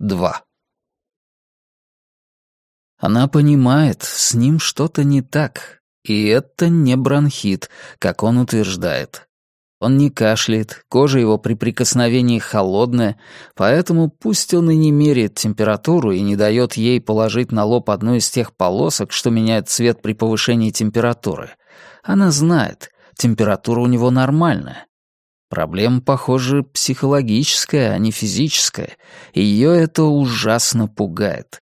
2. Она понимает, с ним что-то не так, и это не бронхит, как он утверждает. Он не кашляет, кожа его при прикосновении холодная, поэтому пусть он и не меряет температуру и не дает ей положить на лоб одну из тех полосок, что меняет цвет при повышении температуры. Она знает, температура у него нормальная. Проблема, похоже, психологическая, а не физическая, ее это ужасно пугает.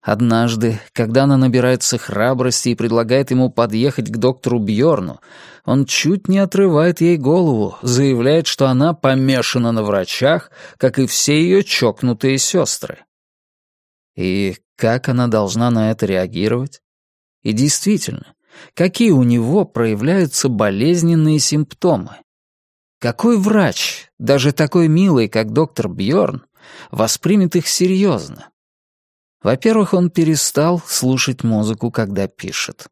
Однажды, когда она набирается храбрости и предлагает ему подъехать к доктору Бьорну, он чуть не отрывает ей голову, заявляет, что она помешана на врачах, как и все ее чокнутые сестры. И как она должна на это реагировать? И действительно, какие у него проявляются болезненные симптомы? Какой врач, даже такой милый, как доктор Бьорн, воспримет их серьезно? Во-первых, он перестал слушать музыку, когда пишет.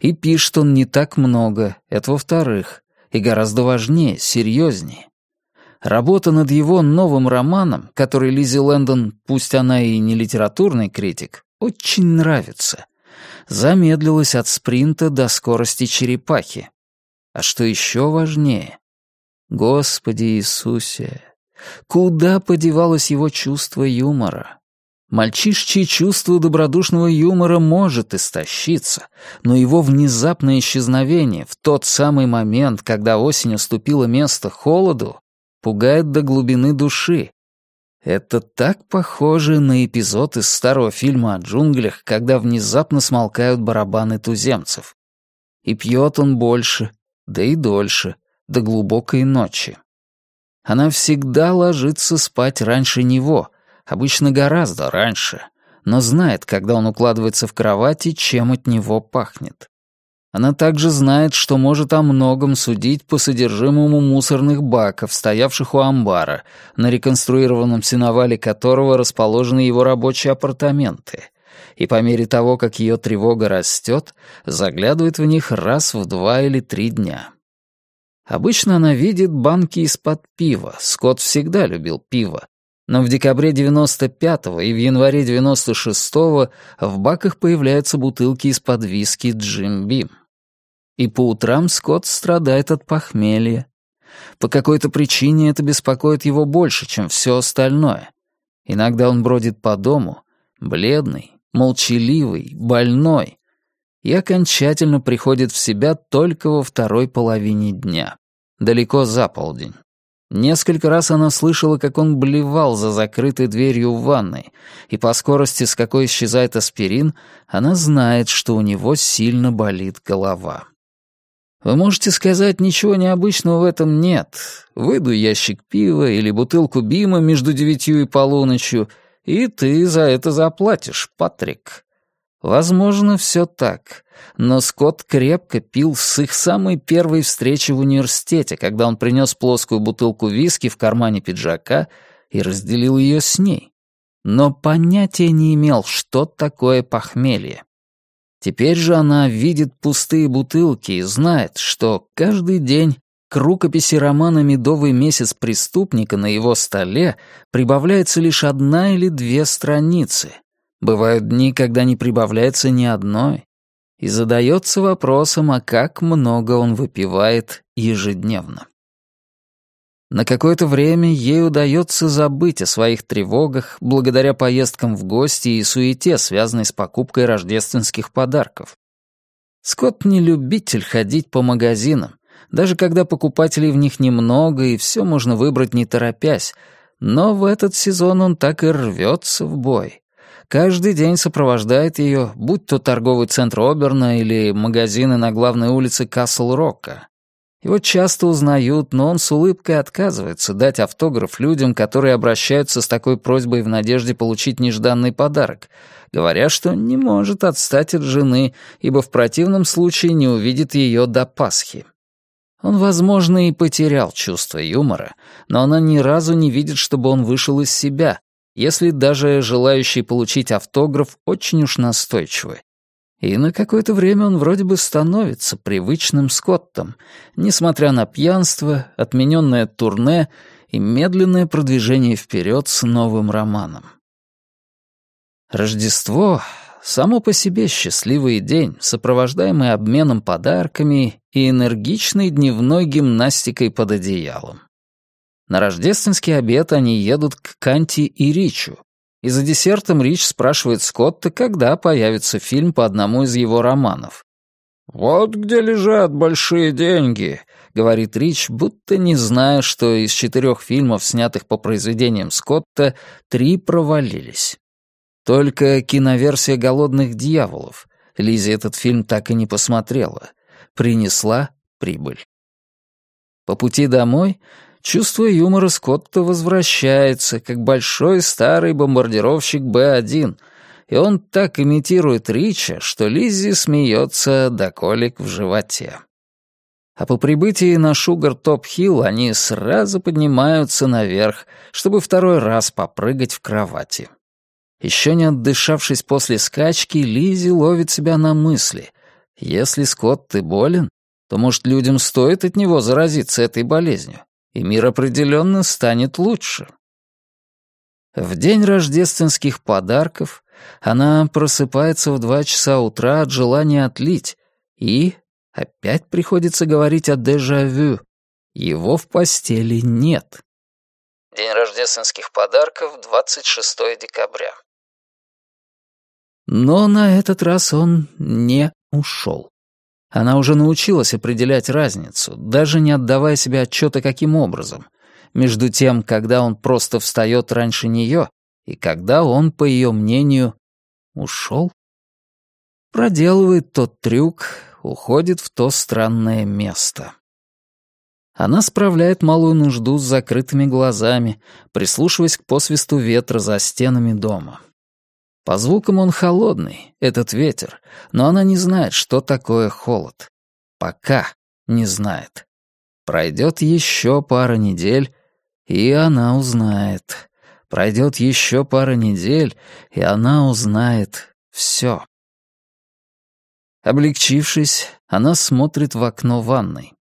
И пишет он не так много, это во-вторых, и гораздо важнее, серьезнее. Работа над его новым романом, который Лизи Лэндон, пусть она и не литературный критик, очень нравится. Замедлилась от спринта до скорости черепахи. А что еще важнее? Господи Иисусе, куда подевалось его чувство юмора? Мальчишчье чувство добродушного юмора может истощиться, но его внезапное исчезновение в тот самый момент, когда осень уступила место холоду, пугает до глубины души. Это так похоже на эпизод из старого фильма о джунглях, когда внезапно смолкают барабаны туземцев. И пьет он больше, да и дольше, до глубокой ночи. Она всегда ложится спать раньше него — обычно гораздо раньше, но знает, когда он укладывается в кровати, чем от него пахнет. Она также знает, что может о многом судить по содержимому мусорных баков, стоявших у амбара, на реконструированном сеновале которого расположены его рабочие апартаменты, и по мере того, как ее тревога растет, заглядывает в них раз в два или три дня. Обычно она видит банки из-под пива, Скотт всегда любил пиво, но в декабре 95-го и в январе 96-го в баках появляются бутылки из-под виски «Джим Бим». И по утрам Скотт страдает от похмелья. По какой-то причине это беспокоит его больше, чем все остальное. Иногда он бродит по дому, бледный, молчаливый, больной, и окончательно приходит в себя только во второй половине дня, далеко за полдень. Несколько раз она слышала, как он блевал за закрытой дверью в ванной, и по скорости, с какой исчезает аспирин, она знает, что у него сильно болит голова. Вы можете сказать, ничего необычного в этом нет. Выйду ящик пива или бутылку бима между девятью и полуночью, и ты за это заплатишь, Патрик. Возможно, все так. Но Скотт крепко пил с их самой первой встречи в университете, когда он принес плоскую бутылку виски в кармане пиджака и разделил ее с ней. Но понятия не имел, что такое похмелье. Теперь же она видит пустые бутылки и знает, что каждый день к рукописи романа «Медовый месяц преступника» на его столе прибавляется лишь одна или две страницы, Бывают дни, когда не прибавляется ни одной, и задается вопросом, а как много он выпивает ежедневно. На какое-то время ей удается забыть о своих тревогах благодаря поездкам в гости и суете, связанной с покупкой рождественских подарков. Скотт не любитель ходить по магазинам, даже когда покупателей в них немного и все можно выбрать не торопясь, но в этот сезон он так и рвется в бой. Каждый день сопровождает ее, будь то торговый центр Оберна или магазины на главной улице Касл-Рока. Его часто узнают, но он с улыбкой отказывается дать автограф людям, которые обращаются с такой просьбой в надежде получить нежданный подарок, говоря, что не может отстать от жены, ибо в противном случае не увидит ее до Пасхи. Он, возможно, и потерял чувство юмора, но она ни разу не видит, чтобы он вышел из себя, если даже желающие получить автограф очень уж настойчивы. И на какое-то время он вроде бы становится привычным Скоттом, несмотря на пьянство, отмененное турне и медленное продвижение вперед с новым романом. Рождество — само по себе счастливый день, сопровождаемый обменом подарками и энергичной дневной гимнастикой под одеялом. На рождественский обед они едут к Канти и Ричу, и за десертом Рич спрашивает Скотта, когда появится фильм по одному из его романов. «Вот где лежат большие деньги», — говорит Рич, будто не зная, что из четырех фильмов, снятых по произведениям Скотта, три провалились. Только киноверсия «Голодных дьяволов» Лизи этот фильм так и не посмотрела. Принесла прибыль. По пути домой чувство юмора Скотта возвращается, как большой старый бомбардировщик Б-1, и он так имитирует Рича, что Лиззи смеется до колик в животе. А по прибытии на Шугар-Топ-Хилл они сразу поднимаются наверх, чтобы второй раз попрыгать в кровати. Еще не отдышавшись после скачки, Лизи ловит себя на мысли. Если Скотт ты болен, то, может, людям стоит от него заразиться этой болезнью, и мир определенно станет лучше. В день рождественских подарков она просыпается в два часа утра от желания отлить, и опять приходится говорить о дежавю. Его в постели нет. День рождественских подарков, 26 декабря. Но на этот раз он не ушел. Она уже научилась определять разницу, даже не отдавая себе отчета, каким образом, между тем, когда он просто встает раньше нее, и когда он, по ее мнению, ушел. Проделывает тот трюк, уходит в то странное место. Она справляет малую нужду с закрытыми глазами, прислушиваясь к посвисту ветра за стенами дома. По звукам он холодный, этот ветер, но она не знает, что такое холод. Пока не знает. Пройдет еще пара недель, и она узнает. Пройдет еще пара недель, и она узнает все. Облегчившись, она смотрит в окно ванной.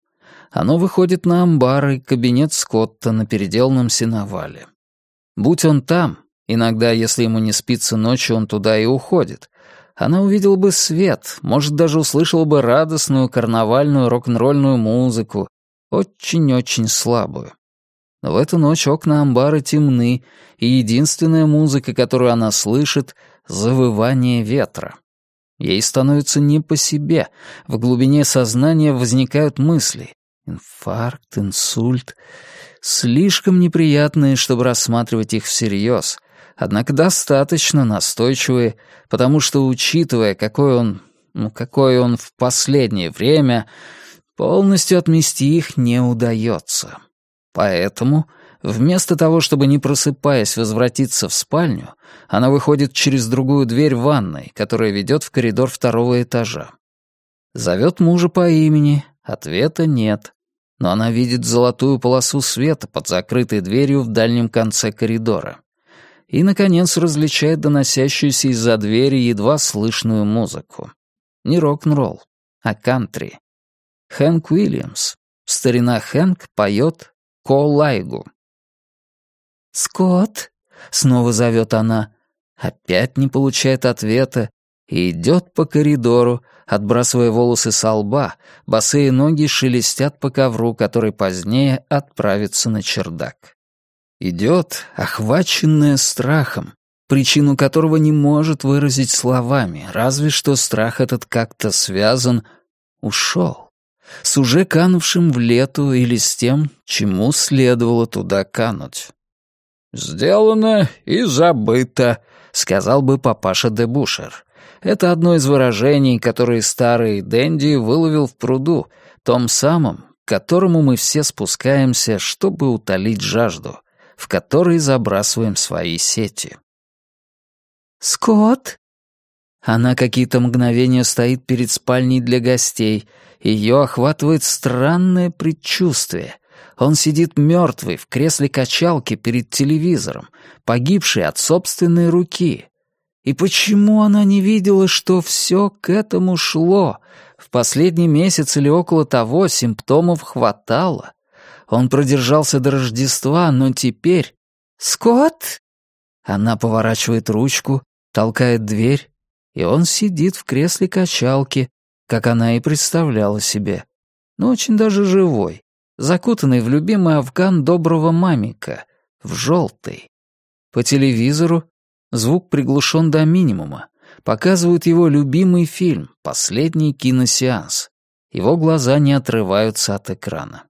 Оно выходит на амбар и кабинет Скотта на переделанном сеновале. Будь он там, Иногда, если ему не спится ночью, он туда и уходит. Она увидела бы свет, может, даже услышала бы радостную карнавальную рок-н-ролльную музыку, очень-очень слабую. Но в эту ночь окна амбара темны, и единственная музыка, которую она слышит — завывание ветра. Ей становится не по себе, в глубине сознания возникают мысли. Инфаркт, инсульт. Слишком неприятные, чтобы рассматривать их всерьез — однако достаточно настойчивые, потому что, учитывая, какой он, ну, какой он в последнее время, полностью отмести их не удается. Поэтому, вместо того, чтобы, не просыпаясь, возвратиться в спальню, она выходит через другую дверь ванной, которая ведет в коридор второго этажа. Зовет мужа по имени, ответа нет. Но она видит золотую полосу света под закрытой дверью в дальнем конце коридора и, наконец, различает доносящуюся из-за двери едва слышную музыку. Не рок-н-ролл, а кантри. Хэнк Уильямс. Старина Хэнк поет «Ко-лайгу». «Скотт!» — снова зовет она. Опять не получает ответа и идет по коридору, отбрасывая волосы со лба, босые ноги шелестят по ковру, который позднее отправится на чердак. Идет, охваченная страхом, причину которого не может выразить словами, разве что страх этот как-то связан, ушел, с уже канувшим в лету или с тем, чему следовало туда кануть. «Сделано и забыто», — сказал бы папаша де Бушер. Это одно из выражений, которые старый Дэнди выловил в пруду, том самом, к которому мы все спускаемся, чтобы утолить жажду — в который забрасываем свои сети. «Скотт?» Она какие-то мгновения стоит перед спальней для гостей. Ее охватывает странное предчувствие. Он сидит мертвый в кресле качалки перед телевизором, погибший от собственной руки. И почему она не видела, что все к этому шло? В последний месяц или около того симптомов хватало. Он продержался до Рождества, но теперь... «Скотт?» Она поворачивает ручку, толкает дверь, и он сидит в кресле качалки, как она и представляла себе, но очень даже живой, закутанный в любимый афган доброго мамика, в желтый. По телевизору звук приглушен до минимума, показывают его любимый фильм «Последний киносеанс». Его глаза не отрываются от экрана.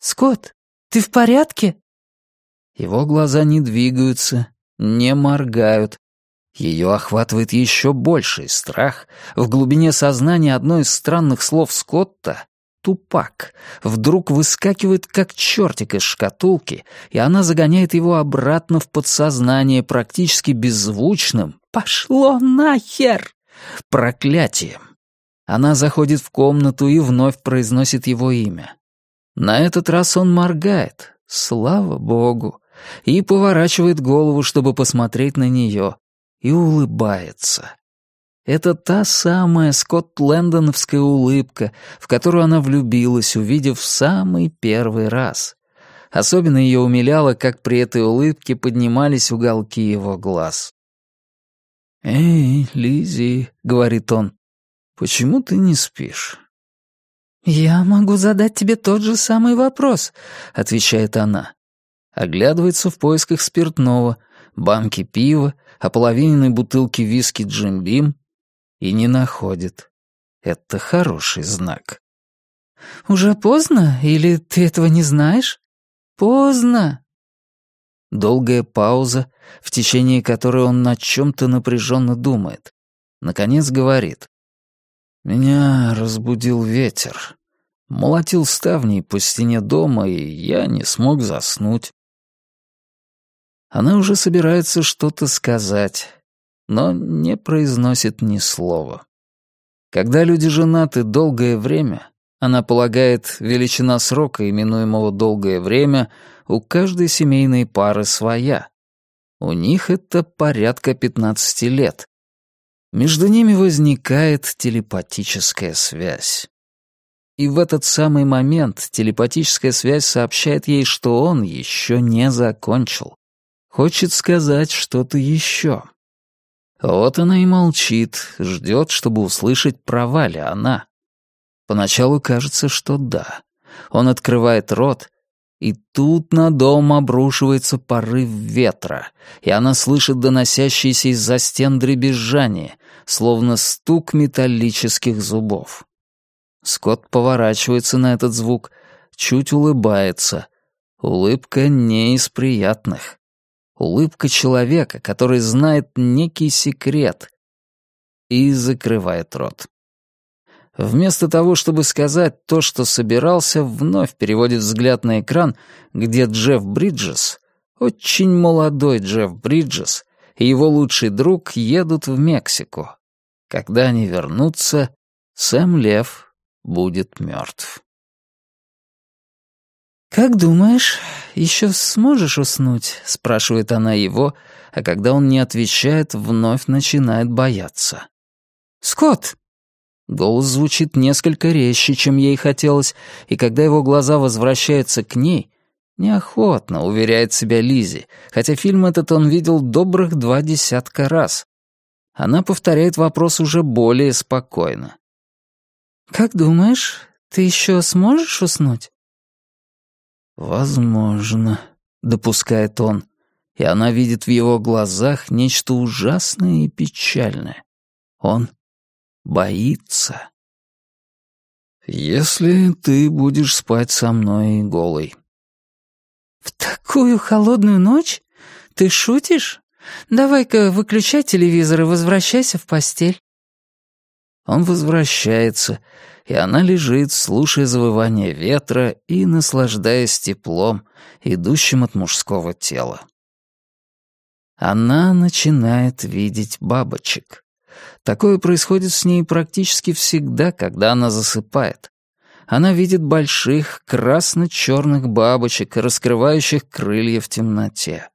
«Скотт, ты в порядке?» Его глаза не двигаются, не моргают. Ее охватывает еще больший страх. В глубине сознания одно из странных слов Скотта «тупак» вдруг выскакивает как чертик из шкатулки, и она загоняет его обратно в подсознание практически беззвучным «пошло нахер!» проклятием. Она заходит в комнату и вновь произносит его имя. На этот раз он моргает, слава богу, и поворачивает голову, чтобы посмотреть на нее, и улыбается. Это та самая скоттлендоновская улыбка, в которую она влюбилась, увидев в самый первый раз. Особенно ее умиляло, как при этой улыбке поднимались уголки его глаз. «Эй, Лизи, говорит он, — «почему ты не спишь?» «Я могу задать тебе тот же самый вопрос», — отвечает она. Оглядывается в поисках спиртного, банки пива, ополовиненной бутылки виски Джим и не находит. Это хороший знак. «Уже поздно? Или ты этого не знаешь?» «Поздно!» Долгая пауза, в течение которой он над чем-то напряженно думает. Наконец говорит. «Меня разбудил ветер. Молотил ставней по стене дома, и я не смог заснуть. Она уже собирается что-то сказать, но не произносит ни слова. Когда люди женаты долгое время, она полагает, величина срока, именуемого «долгое время», у каждой семейной пары своя. У них это порядка 15 лет. Между ними возникает телепатическая связь. И в этот самый момент телепатическая связь сообщает ей, что он еще не закончил. Хочет сказать что-то еще. Вот она и молчит, ждет, чтобы услышать, права ли она. Поначалу кажется, что да. Он открывает рот, и тут на дом обрушивается порыв ветра, и она слышит доносящиеся из-за стен дребезжание, словно стук металлических зубов. Скотт поворачивается на этот звук, чуть улыбается. Улыбка не из приятных. Улыбка человека, который знает некий секрет. И закрывает рот. Вместо того, чтобы сказать то, что собирался, вновь переводит взгляд на экран, где Джефф Бриджес, очень молодой Джефф Бриджес, и его лучший друг едут в Мексику. Когда они вернутся, Сэм Лев будет мертв. «Как думаешь, еще сможешь уснуть?» — спрашивает она его, а когда он не отвечает, вновь начинает бояться. «Скотт!» Голос звучит несколько резче, чем ей хотелось, и когда его глаза возвращаются к ней, неохотно уверяет себя Лизи, хотя фильм этот он видел добрых два десятка раз. Она повторяет вопрос уже более спокойно. «Как думаешь, ты еще сможешь уснуть?» «Возможно», — допускает он, и она видит в его глазах нечто ужасное и печальное. Он боится. «Если ты будешь спать со мной голой». «В такую холодную ночь? Ты шутишь? Давай-ка выключай телевизор и возвращайся в постель». Он возвращается, и она лежит, слушая завывание ветра и наслаждаясь теплом, идущим от мужского тела. Она начинает видеть бабочек. Такое происходит с ней практически всегда, когда она засыпает. Она видит больших красно-черных бабочек, раскрывающих крылья в темноте.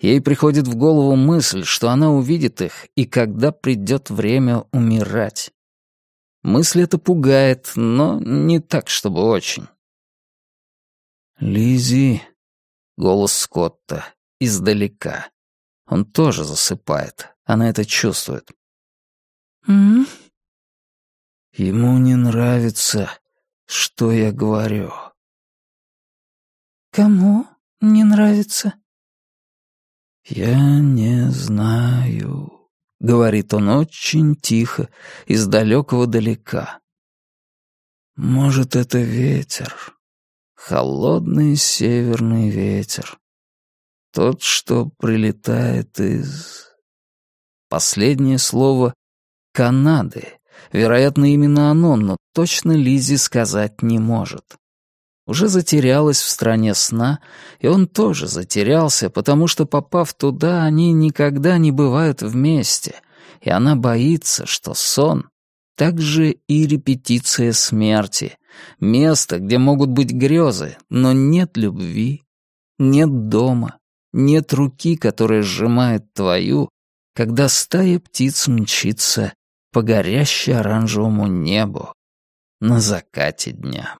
Ей приходит в голову мысль, что она увидит их, и когда придет время умирать. Мысль эта пугает, но не так, чтобы очень. Лизи, голос Скотта, издалека. Он тоже засыпает. Она это чувствует. «М?», -м? Ему не нравится, что я говорю. Кому не нравится? Я не знаю, говорит он очень тихо, из далекого далека. Может, это ветер, холодный северный ветер, тот, что прилетает из... Последнее слово «Канады». Вероятно, именно оно, но точно Лизи сказать не может. Уже затерялась в стране сна, и он тоже затерялся, потому что, попав туда, они никогда не бывают вместе, и она боится, что сон — также и репетиция смерти, место, где могут быть грезы, но нет любви, нет дома, нет руки, которая сжимает твою, когда стая птиц мчится по горящей оранжевому небу на закате дня.